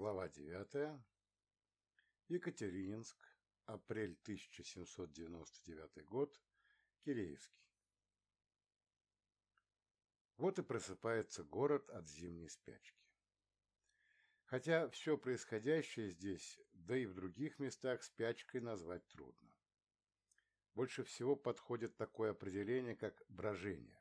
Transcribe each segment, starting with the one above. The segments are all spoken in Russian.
Глава 9. Екатерининск. Апрель 1799 год. Киреевский. Вот и просыпается город от зимней спячки. Хотя все происходящее здесь, да и в других местах спячкой назвать трудно. Больше всего подходит такое определение, как брожение.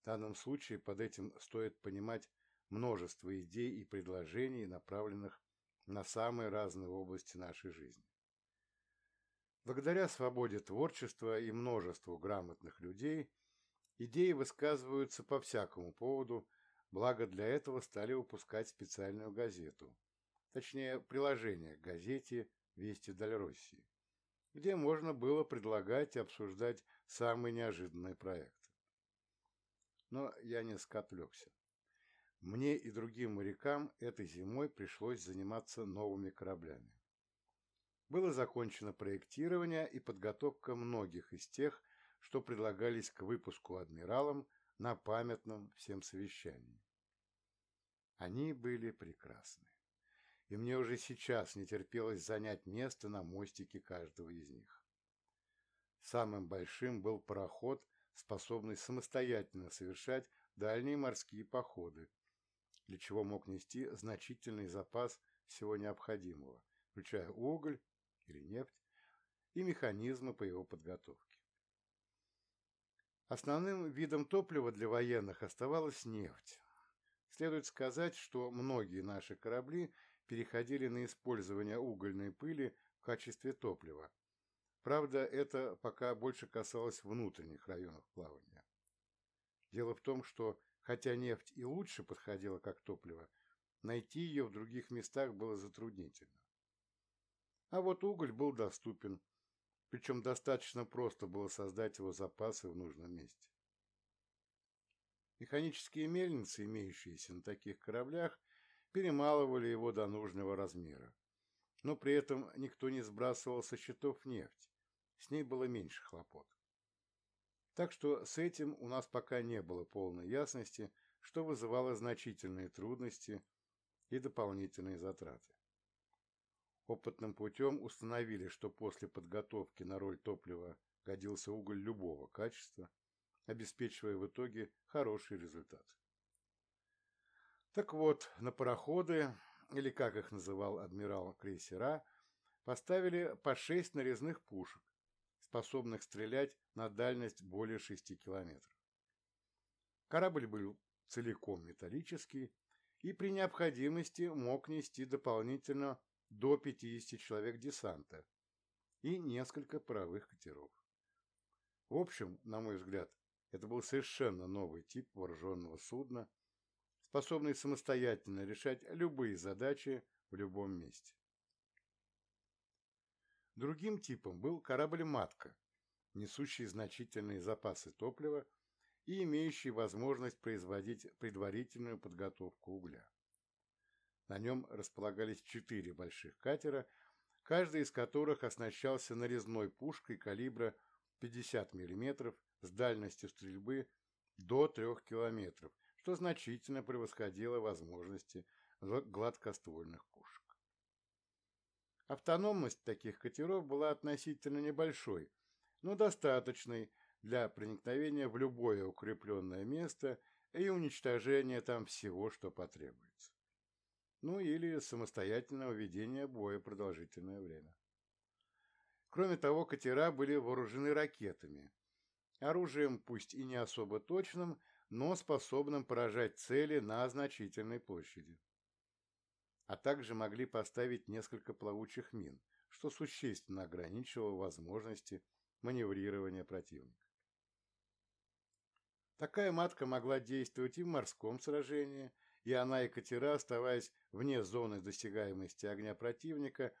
В данном случае под этим стоит понимать множество идей и предложений, направленных на самые разные области нашей жизни. Благодаря свободе творчества и множеству грамотных людей, идеи высказываются по всякому поводу, благо для этого стали выпускать специальную газету, точнее, приложение к газете «Вести Даль России», где можно было предлагать и обсуждать самые неожиданные проекты. Но я несколько отвлекся. Мне и другим морякам этой зимой пришлось заниматься новыми кораблями. Было закончено проектирование и подготовка многих из тех, что предлагались к выпуску адмиралам на памятном всем совещании. Они были прекрасны, и мне уже сейчас не терпелось занять место на мостике каждого из них. Самым большим был пароход, способный самостоятельно совершать дальние морские походы, для чего мог нести значительный запас всего необходимого, включая уголь или нефть и механизмы по его подготовке. Основным видом топлива для военных оставалась нефть. Следует сказать, что многие наши корабли переходили на использование угольной пыли в качестве топлива. Правда, это пока больше касалось внутренних районов плавания. Дело в том, что Хотя нефть и лучше подходила как топливо, найти ее в других местах было затруднительно. А вот уголь был доступен, причем достаточно просто было создать его запасы в нужном месте. Механические мельницы, имеющиеся на таких кораблях, перемалывали его до нужного размера. Но при этом никто не сбрасывал со счетов нефть, с ней было меньше хлопот. Так что с этим у нас пока не было полной ясности, что вызывало значительные трудности и дополнительные затраты. Опытным путем установили, что после подготовки на роль топлива годился уголь любого качества, обеспечивая в итоге хороший результат. Так вот, на пароходы, или как их называл адмирал крейсера, поставили по шесть нарезных пушек, способных стрелять на дальность более 6 километров. Корабль был целиком металлический и при необходимости мог нести дополнительно до 50 человек десанта и несколько паровых катеров. В общем, на мой взгляд, это был совершенно новый тип вооруженного судна, способный самостоятельно решать любые задачи в любом месте. Другим типом был корабль-матка, несущий значительные запасы топлива и имеющий возможность производить предварительную подготовку угля. На нем располагались четыре больших катера, каждый из которых оснащался нарезной пушкой калибра 50 мм с дальностью стрельбы до 3 км, что значительно превосходило возможности гладкоствольных пушек. Автономность таких катеров была относительно небольшой, но достаточной для проникновения в любое укрепленное место и уничтожения там всего, что потребуется. Ну или самостоятельного ведения боя продолжительное время. Кроме того, катера были вооружены ракетами, оружием пусть и не особо точным, но способным поражать цели на значительной площади а также могли поставить несколько плавучих мин, что существенно ограничивало возможности маневрирования противника. Такая матка могла действовать и в морском сражении, и она и катера, оставаясь вне зоны досягаемости огня противника,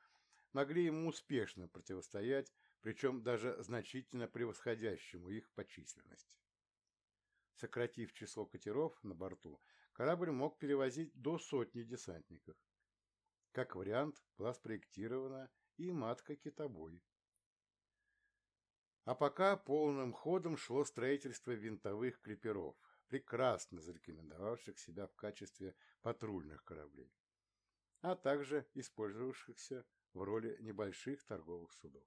могли ему успешно противостоять, причем даже значительно превосходящему их по численности. Сократив число катеров на борту, корабль мог перевозить до сотни десантников. Как вариант, была спроектирована и матка-китобой. А пока полным ходом шло строительство винтовых клиперов, прекрасно зарекомендовавших себя в качестве патрульных кораблей. а также использовавшихся в роли небольших торговых судов.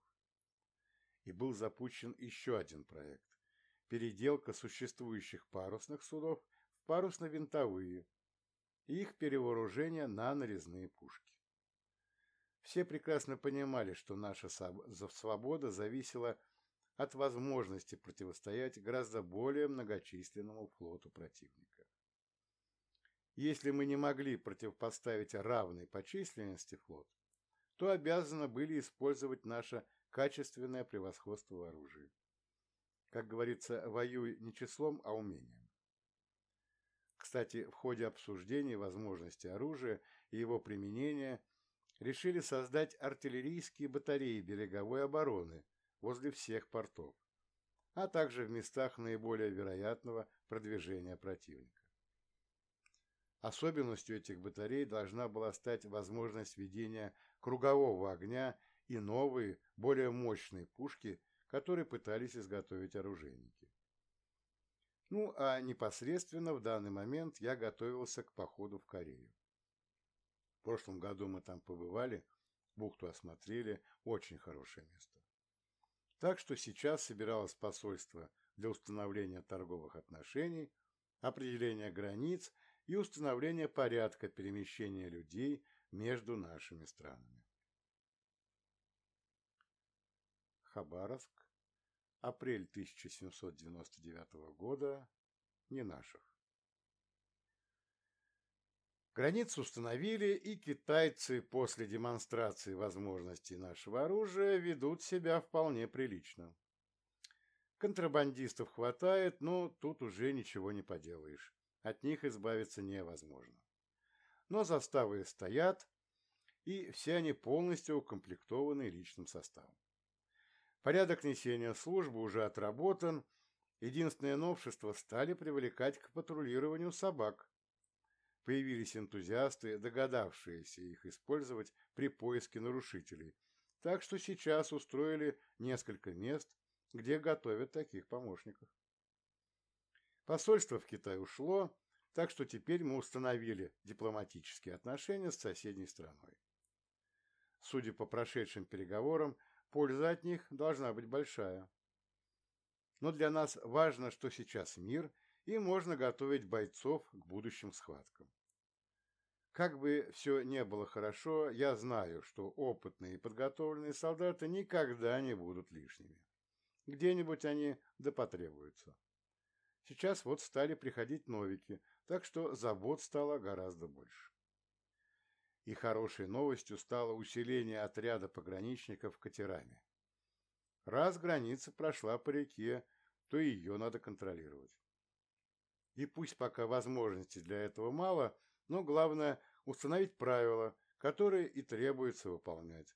И был запущен еще один проект – переделка существующих парусных судов в парусно-винтовые и их перевооружение на нарезные пушки. Все прекрасно понимали, что наша свобода зависела от возможности противостоять гораздо более многочисленному флоту противника. Если мы не могли противопоставить равный по численности флот, то обязаны были использовать наше качественное превосходство в оружии. Как говорится, воюй не числом, а умением. Кстати, в ходе обсуждения возможности оружия и его применения решили создать артиллерийские батареи береговой обороны возле всех портов, а также в местах наиболее вероятного продвижения противника. Особенностью этих батарей должна была стать возможность ведения кругового огня и новые, более мощные пушки, которые пытались изготовить оружейники. Ну, а непосредственно в данный момент я готовился к походу в Корею. В прошлом году мы там побывали, бухту осмотрели, очень хорошее место. Так что сейчас собиралось посольство для установления торговых отношений, определения границ и установления порядка перемещения людей между нашими странами. Хабаровск, апрель 1799 года, не наших. Границу установили, и китайцы после демонстрации возможностей нашего оружия ведут себя вполне прилично. Контрабандистов хватает, но тут уже ничего не поделаешь. От них избавиться невозможно. Но заставы стоят, и все они полностью укомплектованы личным составом. Порядок несения службы уже отработан, единственное новшество стали привлекать к патрулированию собак, Появились энтузиасты, догадавшиеся их использовать при поиске нарушителей, так что сейчас устроили несколько мест, где готовят таких помощников. Посольство в Китай ушло, так что теперь мы установили дипломатические отношения с соседней страной. Судя по прошедшим переговорам, польза от них должна быть большая. Но для нас важно, что сейчас мир – и можно готовить бойцов к будущим схваткам. Как бы все не было хорошо, я знаю, что опытные и подготовленные солдаты никогда не будут лишними. Где-нибудь они да потребуются. Сейчас вот стали приходить новики, так что забот стало гораздо больше. И хорошей новостью стало усиление отряда пограничников катерами. Раз граница прошла по реке, то ее надо контролировать. И пусть пока возможностей для этого мало, но главное установить правила, которые и требуется выполнять.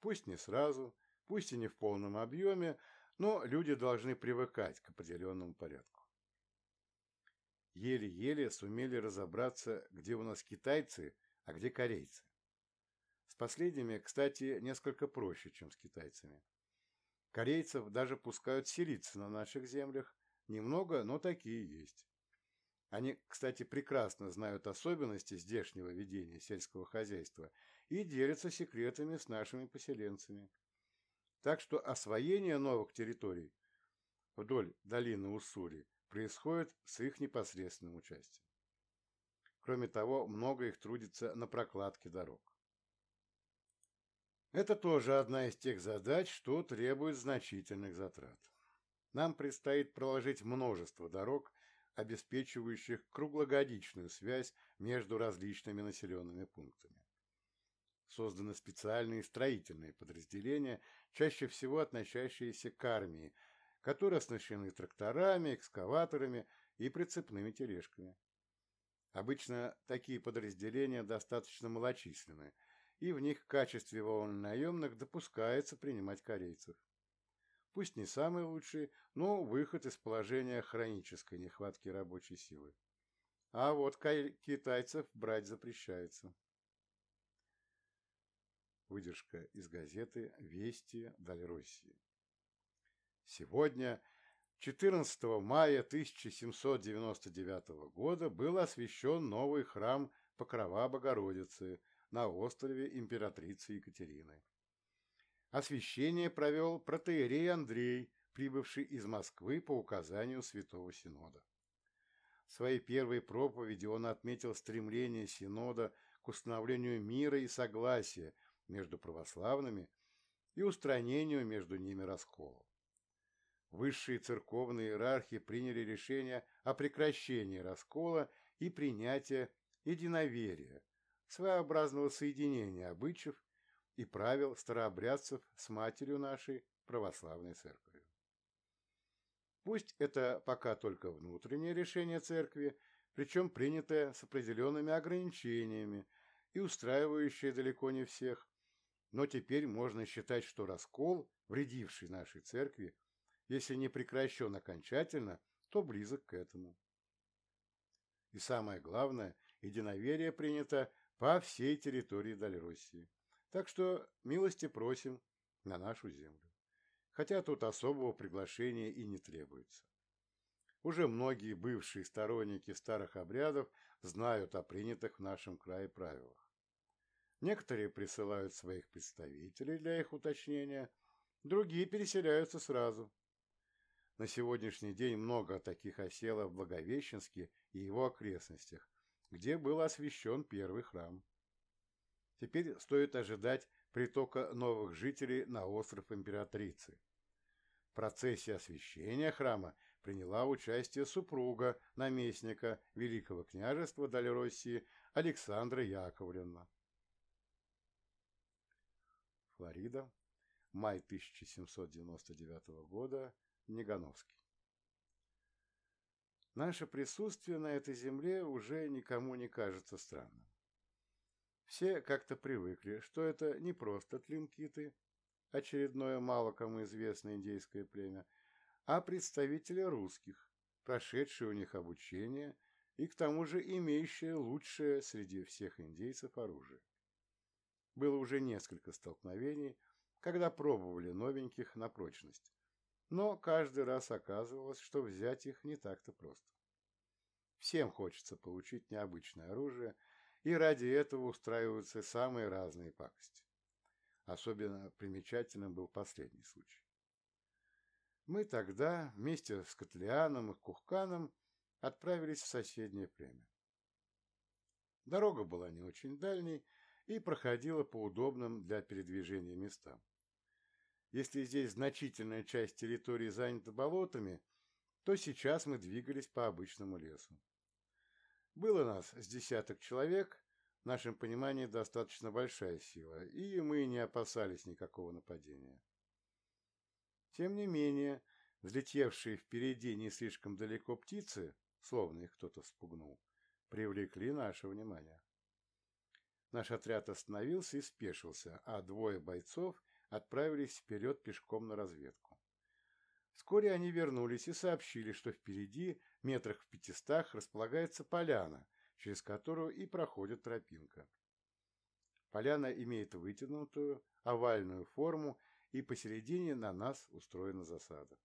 Пусть не сразу, пусть и не в полном объеме, но люди должны привыкать к определенному порядку. Еле-еле сумели разобраться, где у нас китайцы, а где корейцы. С последними, кстати, несколько проще, чем с китайцами. Корейцев даже пускают селиться на наших землях. Немного, но такие есть. Они, кстати, прекрасно знают особенности здешнего ведения сельского хозяйства и делятся секретами с нашими поселенцами. Так что освоение новых территорий вдоль долины Уссури происходит с их непосредственным участием. Кроме того, много их трудится на прокладке дорог. Это тоже одна из тех задач, что требует значительных затрат. Нам предстоит проложить множество дорог обеспечивающих круглогодичную связь между различными населенными пунктами. Созданы специальные строительные подразделения, чаще всего относящиеся к армии, которые оснащены тракторами, экскаваторами и прицепными тележками. Обычно такие подразделения достаточно малочисленны, и в них в качестве наемных допускается принимать корейцев пусть не самый лучший, но выход из положения хронической нехватки рабочей силы. А вот китайцев брать запрещается. Выдержка из газеты «Вести Дальроссии». Сегодня, 14 мая 1799 года, был освящен новый храм Покрова Богородицы на острове императрицы Екатерины. Освящение провел протеерей Андрей, прибывший из Москвы по указанию Святого Синода. В своей первой проповеди он отметил стремление Синода к установлению мира и согласия между православными и устранению между ними расколов. Высшие церковные иерархи приняли решение о прекращении раскола и принятия единоверия, своеобразного соединения обычаев и правил старообрядцев с матерью нашей православной церковью. Пусть это пока только внутреннее решение церкви, причем принятое с определенными ограничениями и устраивающее далеко не всех, но теперь можно считать, что раскол, вредивший нашей церкви, если не прекращен окончательно, то близок к этому. И самое главное, единоверие принято по всей территории Дальроссии. Так что милости просим на нашу землю. Хотя тут особого приглашения и не требуется. Уже многие бывшие сторонники старых обрядов знают о принятых в нашем крае правилах. Некоторые присылают своих представителей для их уточнения, другие переселяются сразу. На сегодняшний день много таких осело в Благовещенске и его окрестностях, где был освящен первый храм. Теперь стоит ожидать притока новых жителей на остров Императрицы. В процессе освящения храма приняла участие супруга наместника Великого княжества Дальроссии Александра Яковлевна. Флорида, май 1799 года, Негановский. Наше присутствие на этой земле уже никому не кажется странным. Все как-то привыкли, что это не просто тлинкиты, очередное мало кому известное индейское племя, а представители русских, прошедшие у них обучение и к тому же имеющие лучшее среди всех индейцев оружие. Было уже несколько столкновений, когда пробовали новеньких на прочность, но каждый раз оказывалось, что взять их не так-то просто. Всем хочется получить необычное оружие, и ради этого устраиваются самые разные пакости. Особенно примечательным был последний случай. Мы тогда вместе с Котлианом и Кухканом отправились в соседнее племя. Дорога была не очень дальней и проходила по удобным для передвижения местам. Если здесь значительная часть территории занята болотами, то сейчас мы двигались по обычному лесу. Было нас с десяток человек, в нашем понимании достаточно большая сила, и мы не опасались никакого нападения. Тем не менее, взлетевшие впереди не слишком далеко птицы, словно их кто-то спугнул, привлекли наше внимание. Наш отряд остановился и спешился, а двое бойцов отправились вперед пешком на разведку. Вскоре они вернулись и сообщили, что впереди, метрах в пятистах, располагается поляна, через которую и проходит тропинка. Поляна имеет вытянутую, овальную форму, и посередине на нас устроена засада.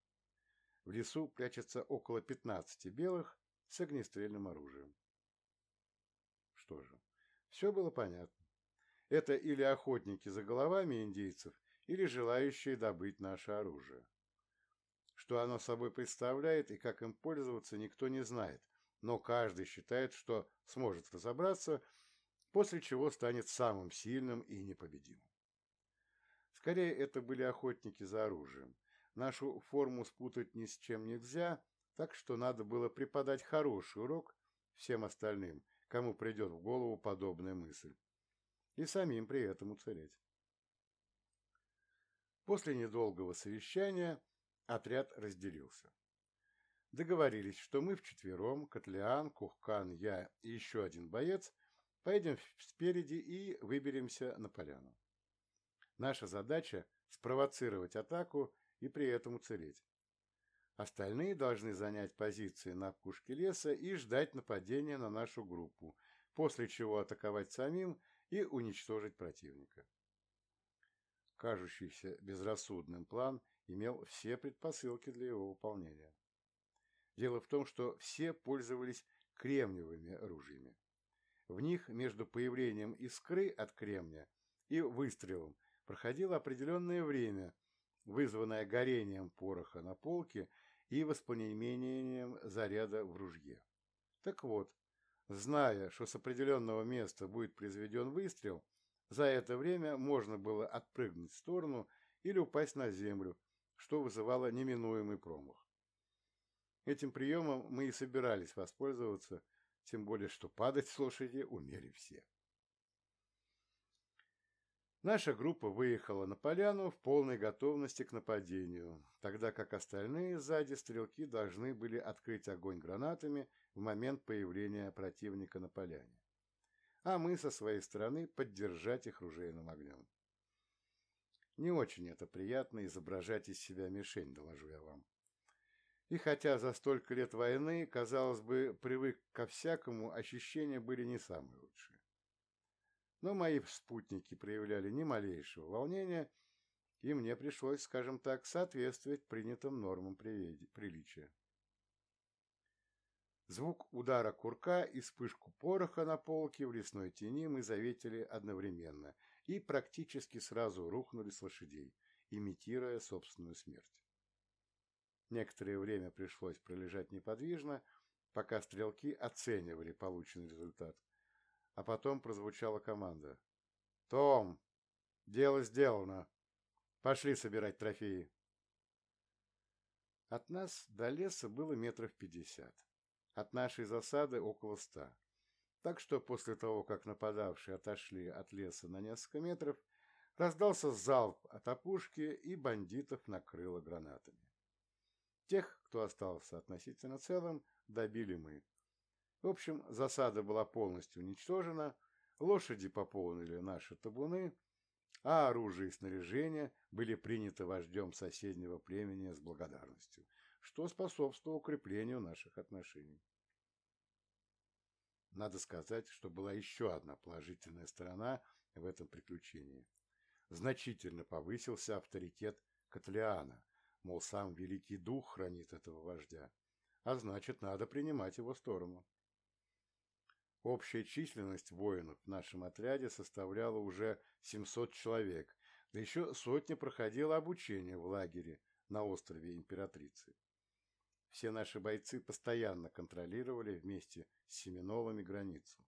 В лесу прячется около 15 белых с огнестрельным оружием. Что же, все было понятно. Это или охотники за головами индейцев, или желающие добыть наше оружие. Что оно собой представляет и как им пользоваться, никто не знает, но каждый считает, что сможет разобраться, после чего станет самым сильным и непобедимым. Скорее, это были охотники за оружием. Нашу форму спутать ни с чем нельзя, так что надо было преподать хороший урок всем остальным, кому придет в голову подобная мысль, и самим при этом уцелеть. После недолгого совещания отряд разделился. Договорились, что мы вчетвером, Котлеан, Кухкан, я и еще один боец, поедем спереди и выберемся на поляну. Наша задача – спровоцировать атаку и при этом уцелеть. Остальные должны занять позиции на опушке леса и ждать нападения на нашу группу, после чего атаковать самим и уничтожить противника. Кажущийся безрассудным план имел все предпосылки для его выполнения. Дело в том, что все пользовались кремниевыми оружиями. В них между появлением искры от кремня и выстрелом проходило определенное время, вызванное горением пороха на полке и воспламенением заряда в ружье. Так вот, зная, что с определенного места будет произведен выстрел, за это время можно было отпрыгнуть в сторону или упасть на землю, что вызывало неминуемый промах. Этим приемом мы и собирались воспользоваться, тем более что падать с лошади умели все. Наша группа выехала на поляну в полной готовности к нападению, тогда как остальные сзади стрелки должны были открыть огонь гранатами в момент появления противника на поляне, а мы со своей стороны поддержать их ружейным огнем. Не очень это приятно изображать из себя мишень, доложу я вам. И хотя за столько лет войны, казалось бы, привык ко всякому, ощущения были не самые лучшие. Но мои спутники проявляли ни малейшего волнения, и мне пришлось, скажем так, соответствовать принятым нормам приличия. Звук удара курка и вспышку пороха на полке в лесной тени мы заветили одновременно и практически сразу рухнули с лошадей, имитируя собственную смерть. Некоторое время пришлось пролежать неподвижно, пока стрелки оценивали полученный результат. А потом прозвучала команда. «Том, дело сделано. Пошли собирать трофеи». От нас до леса было метров пятьдесят. От нашей засады около ста. Так что после того, как нападавшие отошли от леса на несколько метров, раздался залп от опушки, и бандитов накрыло гранатами. Тех, кто остался относительно целым, добили мы. В общем, засада была полностью уничтожена, лошади пополнили наши табуны, а оружие и снаряжение были приняты вождем соседнего племени с благодарностью, что способствовало укреплению наших отношений. Надо сказать, что была еще одна положительная сторона в этом приключении. Значительно повысился авторитет Котлеана, мол, сам Великий Дух хранит этого вождя, а значит, надо принимать его сторону. Общая численность воинов в нашем отряде составляла уже 700 человек, да еще сотня проходила обучение в лагере на острове Императрицы. Все наши бойцы постоянно контролировали вместе с Семеновыми границу.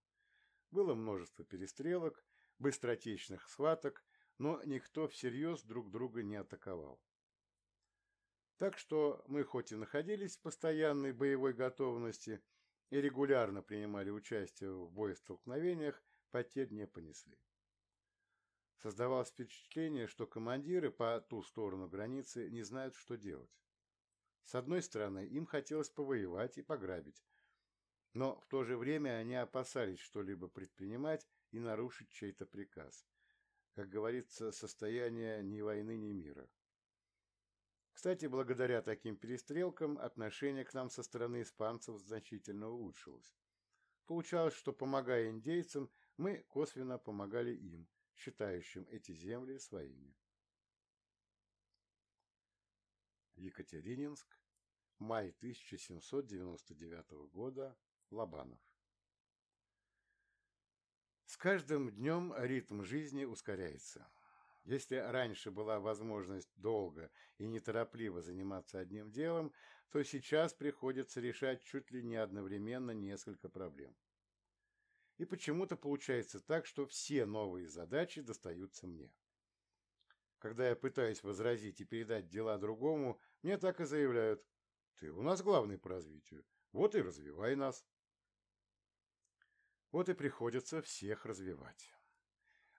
Было множество перестрелок, быстротечных схваток, но никто всерьез друг друга не атаковал. Так что мы хоть и находились в постоянной боевой готовности и регулярно принимали участие в боестолкновениях, потерь не понесли. Создавалось впечатление, что командиры по ту сторону границы не знают, что делать. С одной стороны, им хотелось повоевать и пограбить, но в то же время они опасались что-либо предпринимать и нарушить чей-то приказ. Как говорится, состояние ни войны, ни мира. Кстати, благодаря таким перестрелкам отношение к нам со стороны испанцев значительно улучшилось. Получалось, что, помогая индейцам, мы косвенно помогали им, считающим эти земли своими. Екатерининск, май 1799 года, Лобанов. С каждым днем ритм жизни ускоряется. Если раньше была возможность долго и неторопливо заниматься одним делом, то сейчас приходится решать чуть ли не одновременно несколько проблем. И почему-то получается так, что все новые задачи достаются мне. Когда я пытаюсь возразить и передать дела другому, мне так и заявляют «Ты у нас главный по развитию, вот и развивай нас». Вот и приходится всех развивать.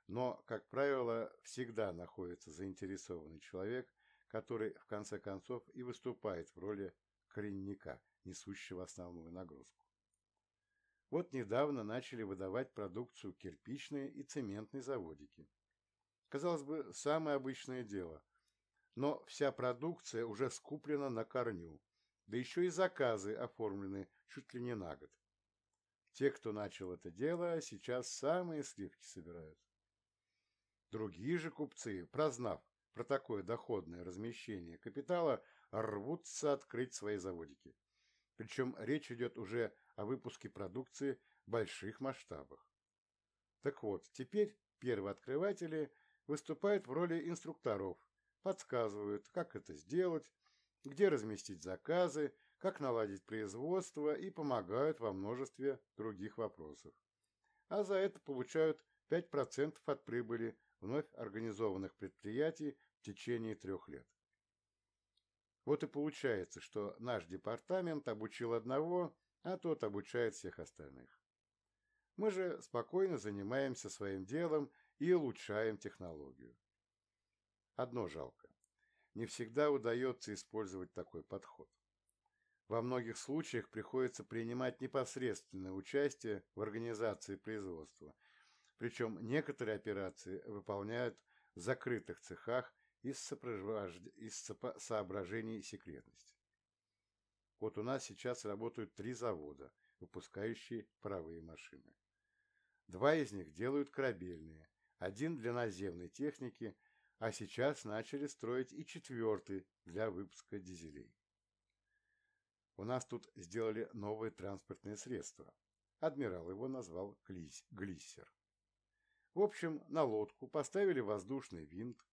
Но, как правило, всегда находится заинтересованный человек, который, в конце концов, и выступает в роли коренника, несущего основную нагрузку. Вот недавно начали выдавать продукцию кирпичные и цементные заводики. Казалось бы, самое обычное дело. Но вся продукция уже скуплена на корню, да еще и заказы оформлены чуть ли не на год. Те, кто начал это дело, сейчас самые сливки собирают. Другие же купцы, прознав про такое доходное размещение капитала, рвутся открыть свои заводики. Причем речь идет уже о выпуске продукции в больших масштабах. Так вот, теперь первооткрыватели выступают в роли инструкторов, подсказывают, как это сделать, где разместить заказы, как наладить производство и помогают во множестве других вопросов. А за это получают 5% от прибыли вновь организованных предприятий в течение трех лет. Вот и получается, что наш департамент обучил одного, а тот обучает всех остальных. Мы же спокойно занимаемся своим делом и улучшаем технологию. Одно жалко. Не всегда удается использовать такой подход. Во многих случаях приходится принимать непосредственное участие в организации производства, причем некоторые операции выполняют в закрытых цехах из, сопровожд... из соображений секретности. Вот у нас сейчас работают три завода, выпускающие паровые машины. Два из них делают корабельные, один для наземной техники, а сейчас начали строить и четвертый для выпуска дизелей. У нас тут сделали новое транспортное средство. Адмирал его назвал глиссер. В общем, на лодку поставили воздушный винт.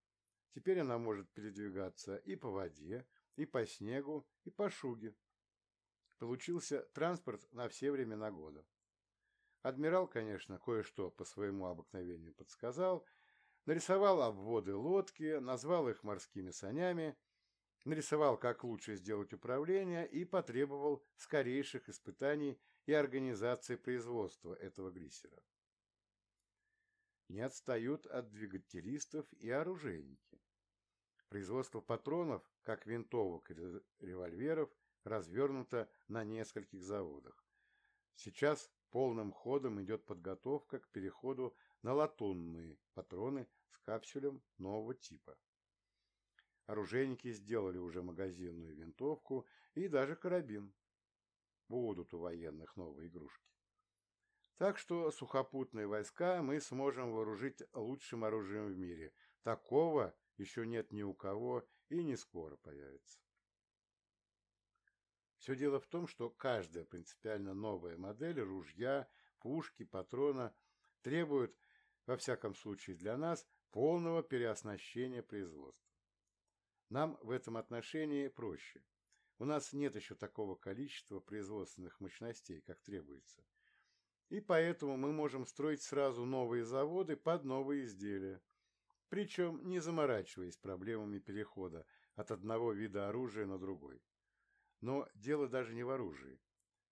Теперь она может передвигаться и по воде, и по снегу, и по шуге. Получился транспорт на все времена года. Адмирал, конечно, кое-что по своему обыкновению подсказал, нарисовал обводы лодки, назвал их морскими санями, нарисовал, как лучше сделать управление и потребовал скорейших испытаний и организации производства этого глиссера. Не отстают от двигателистов и оружейники. Производство патронов, как винтовок и револьверов, развернуто на нескольких заводах. Сейчас полным ходом идет подготовка к переходу на латунные патроны с капсюлем нового типа. Оружейники сделали уже магазинную винтовку и даже карабин. Будут у военных новые игрушки. Так что сухопутные войска мы сможем вооружить лучшим оружием в мире. Такого еще нет ни у кого и не скоро появится. Все дело в том, что каждая принципиально новая модель ружья, пушки, патрона требует, во всяком случае для нас, полного переоснащения производства. Нам в этом отношении проще. У нас нет еще такого количества производственных мощностей, как требуется. И поэтому мы можем строить сразу новые заводы под новые изделия, причем не заморачиваясь проблемами перехода от одного вида оружия на другой. Но дело даже не в оружии.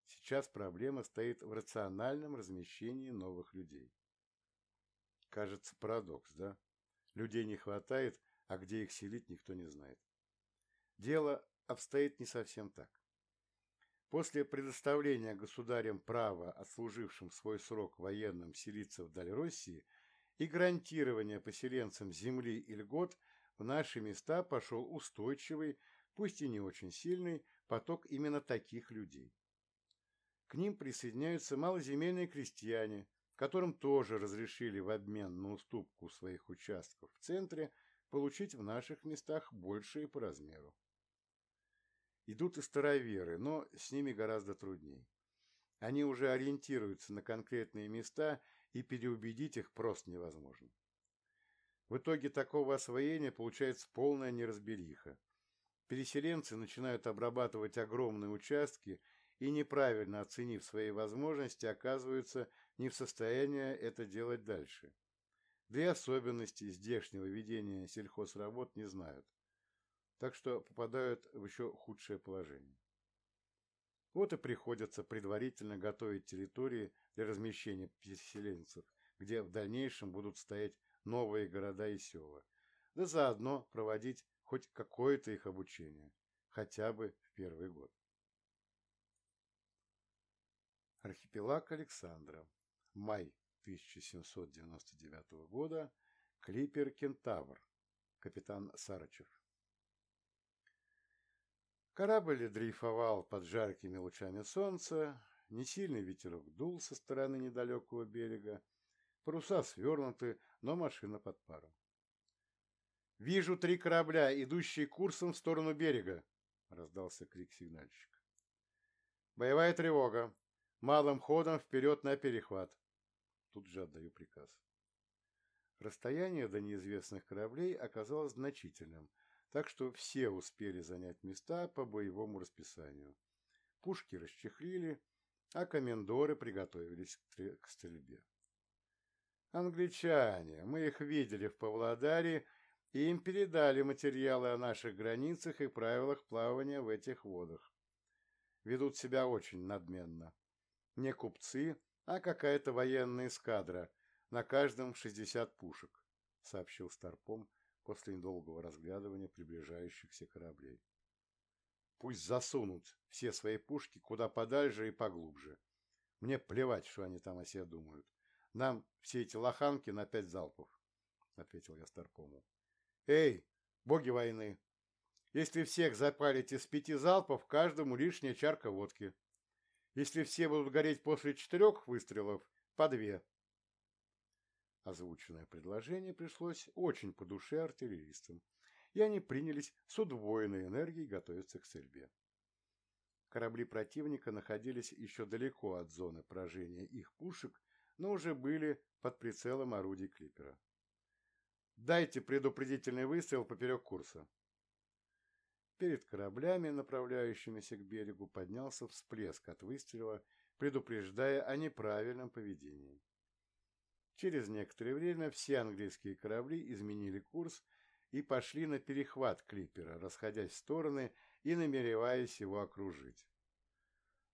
Сейчас проблема стоит в рациональном размещении новых людей. Кажется, парадокс, да? Людей не хватает, а где их селить, никто не знает. Дело обстоит не совсем так. После предоставления государем права отслужившим свой срок военным селиться вдаль России и гарантирования поселенцам земли и льгот в наши места пошел устойчивый, пусть и не очень сильный, поток именно таких людей. К ним присоединяются малоземельные крестьяне, которым тоже разрешили в обмен на уступку своих участков в центре получить в наших местах большие по размеру. Идут и староверы, но с ними гораздо трудней. Они уже ориентируются на конкретные места, и переубедить их просто невозможно. В итоге такого освоения получается полная неразбериха. Переселенцы начинают обрабатывать огромные участки и, неправильно оценив свои возможности, оказываются не в состоянии это делать дальше. Да и особенности здешнего ведения сельхозработ не знают. Так что попадают в еще худшее положение. Вот и приходится предварительно готовить территории для размещения переселенцев, где в дальнейшем будут стоять новые города и села, да заодно проводить хоть какое-то их обучение, хотя бы в первый год. Архипелаг Александра. Май 1799 года. Клипер Кентавр. Капитан Сарычев. Корабль дрейфовал под жаркими лучами солнца, несильный ветерок дул со стороны недалекого берега, паруса свернуты, но машина под паром. «Вижу три корабля, идущие курсом в сторону берега», — раздался крик сигнальщика. «Боевая тревога. Малым ходом вперед на перехват». Тут же отдаю приказ. Расстояние до неизвестных кораблей оказалось значительным, так что все успели занять места по боевому расписанию. Пушки расчехлили, а комендоры приготовились к стрельбе. Англичане, мы их видели в Павлодаре, и им передали материалы о наших границах и правилах плавания в этих водах. Ведут себя очень надменно. Не купцы, а какая-то военная эскадра, на каждом 60 пушек, сообщил Старпом после недолгого разглядывания приближающихся кораблей. Пусть засунут все свои пушки куда подальше и поглубже. Мне плевать, что они там о себе думают. Нам все эти лоханки на пять залпов, — ответил я Старпому. — Эй, боги войны! Если всех запалите с пяти залпов, каждому лишняя чарка водки. Если все будут гореть после четырех выстрелов, по две. Озвученное предложение пришлось очень по душе артиллеристам, и они принялись с удвоенной энергией готовиться к стрельбе. Корабли противника находились еще далеко от зоны поражения их пушек, но уже были под прицелом орудий клипера. «Дайте предупредительный выстрел поперек курса», Перед кораблями, направляющимися к берегу, поднялся всплеск от выстрела, предупреждая о неправильном поведении. Через некоторое время все английские корабли изменили курс и пошли на перехват клипера, расходясь в стороны и намереваясь его окружить.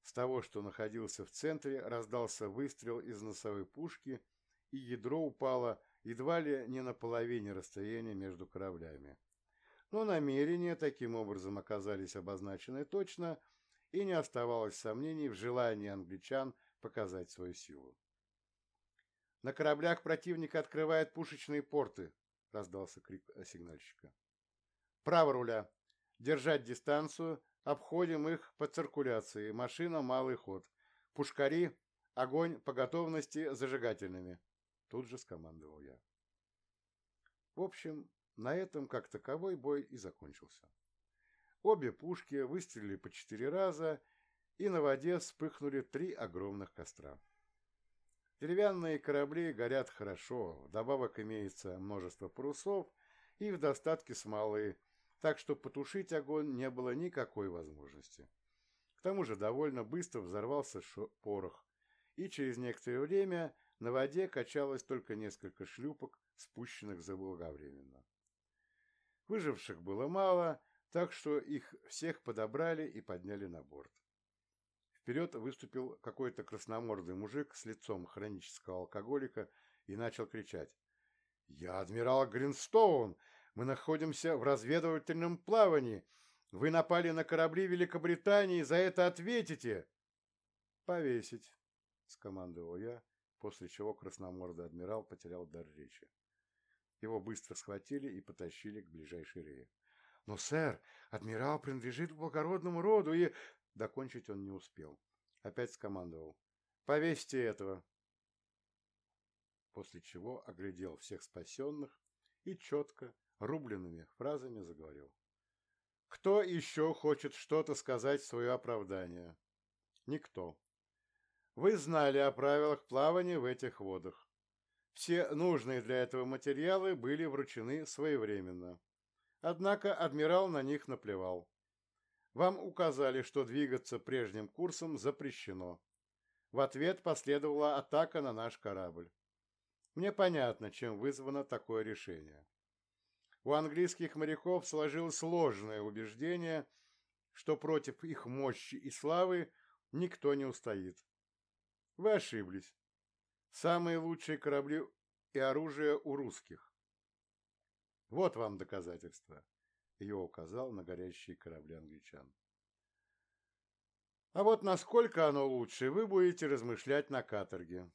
С того, что находился в центре, раздался выстрел из носовой пушки, и ядро упало едва ли не на половине расстояния между кораблями но намерения таким образом оказались обозначены точно, и не оставалось сомнений в желании англичан показать свою силу. «На кораблях противника открывает пушечные порты», — раздался крик сигнальщика. «Право руля. Держать дистанцию. Обходим их по циркуляции. Машина малый ход. Пушкари. Огонь по готовности зажигательными». Тут же скомандовал я. В общем, на этом, как таковой, бой и закончился. Обе пушки выстрелили по четыре раза, и на воде вспыхнули три огромных костра. Деревянные корабли горят хорошо, вдобавок имеется множество парусов и в достатке смолы, так что потушить огонь не было никакой возможности. К тому же довольно быстро взорвался порох, и через некоторое время на воде качалось только несколько шлюпок, спущенных заблаговременно. Выживших было мало, так что их всех подобрали и подняли на борт. Вперед выступил какой-то красномордый мужик с лицом хронического алкоголика и начал кричать. «Я адмирал Гринстоун! Мы находимся в разведывательном плавании! Вы напали на корабли Великобритании, за это ответите!» «Повесить!» — скомандовал я, после чего красномордый адмирал потерял дар речи. Его быстро схватили и потащили к ближайшей рее. «Но, сэр, адмирал принадлежит благородному роду, и...» Докончить он не успел. Опять скомандовал. «Повесьте этого!» После чего оглядел всех спасенных и четко, рубленными фразами заговорил. «Кто еще хочет что-то сказать в свое оправдание?» «Никто. Вы знали о правилах плавания в этих водах. Все нужные для этого материалы были вручены своевременно. Однако адмирал на них наплевал. Вам указали, что двигаться прежним курсом запрещено. В ответ последовала атака на наш корабль. Мне понятно, чем вызвано такое решение. У английских моряков сложилось сложное убеждение, что против их мощи и славы никто не устоит. Вы ошиблись. Самые лучшие корабли и оружие у русских. Вот вам доказательство. Ее указал на горящие корабли англичан. А вот насколько оно лучше, вы будете размышлять на каторге.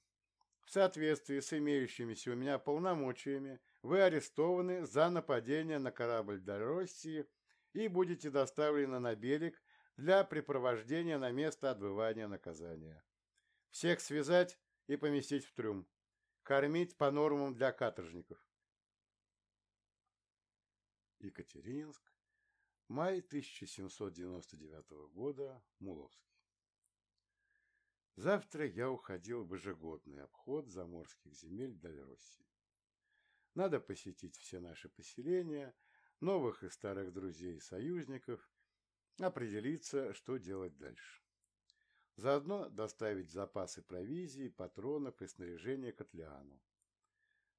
В соответствии с имеющимися у меня полномочиями, вы арестованы за нападение на корабль до России и будете доставлены на берег для препровождения на место отбывания наказания. Всех связать и поместить в трюм. Кормить по нормам для каторжников. Екатерининск, май 1799 года, Муловский. Завтра я уходил в ежегодный обход заморских земель Дальроссии. Надо посетить все наши поселения, новых и старых друзей и союзников, определиться, что делать дальше. Заодно доставить запасы провизии, патронов и снаряжения к Отлеану.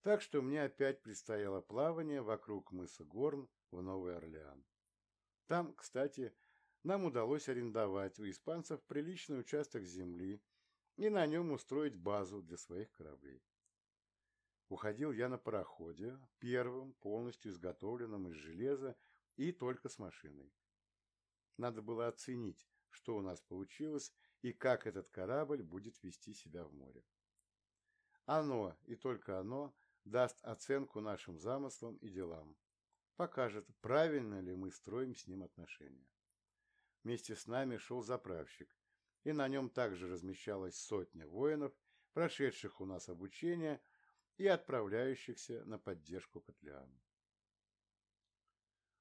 Так что мне опять предстояло плавание вокруг мыса Горн в Новый Орлеан. Там, кстати, нам удалось арендовать у испанцев приличный участок земли и на нем устроить базу для своих кораблей. Уходил я на пароходе, первым, полностью изготовленным из железа и только с машиной. Надо было оценить, что у нас получилось и как этот корабль будет вести себя в море. Оно, и только оно, даст оценку нашим замыслам и делам, покажет, правильно ли мы строим с ним отношения. Вместе с нами шел заправщик, и на нем также размещалась сотня воинов, прошедших у нас обучение и отправляющихся на поддержку Котлеану.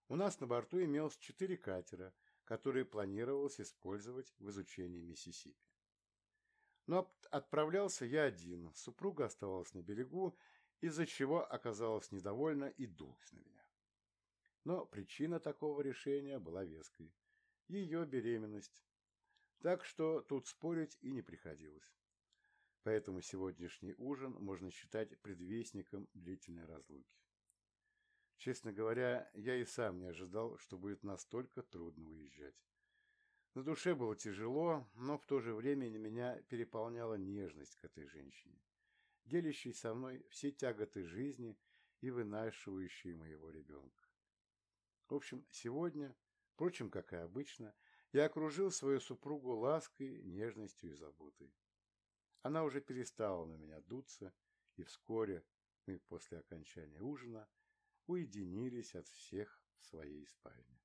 У нас на борту имелось четыре катера, которые планировалось использовать в изучении Миссисипи. Но отправлялся я один, супруга оставалась на берегу, из-за чего оказалась недовольна и дулась на меня. Но причина такого решения была веской – ее беременность. Так что тут спорить и не приходилось. Поэтому сегодняшний ужин можно считать предвестником длительной разлуки. Честно говоря, я и сам не ожидал, что будет настолько трудно уезжать. На душе было тяжело, но в то же время меня переполняла нежность к этой женщине, делящей со мной все тяготы жизни и вынашивающей моего ребенка. В общем, сегодня, впрочем, как и обычно, я окружил свою супругу лаской, нежностью и заботой. Она уже перестала на меня дуться, и вскоре мы после окончания ужина уединились от всех в своей спальне.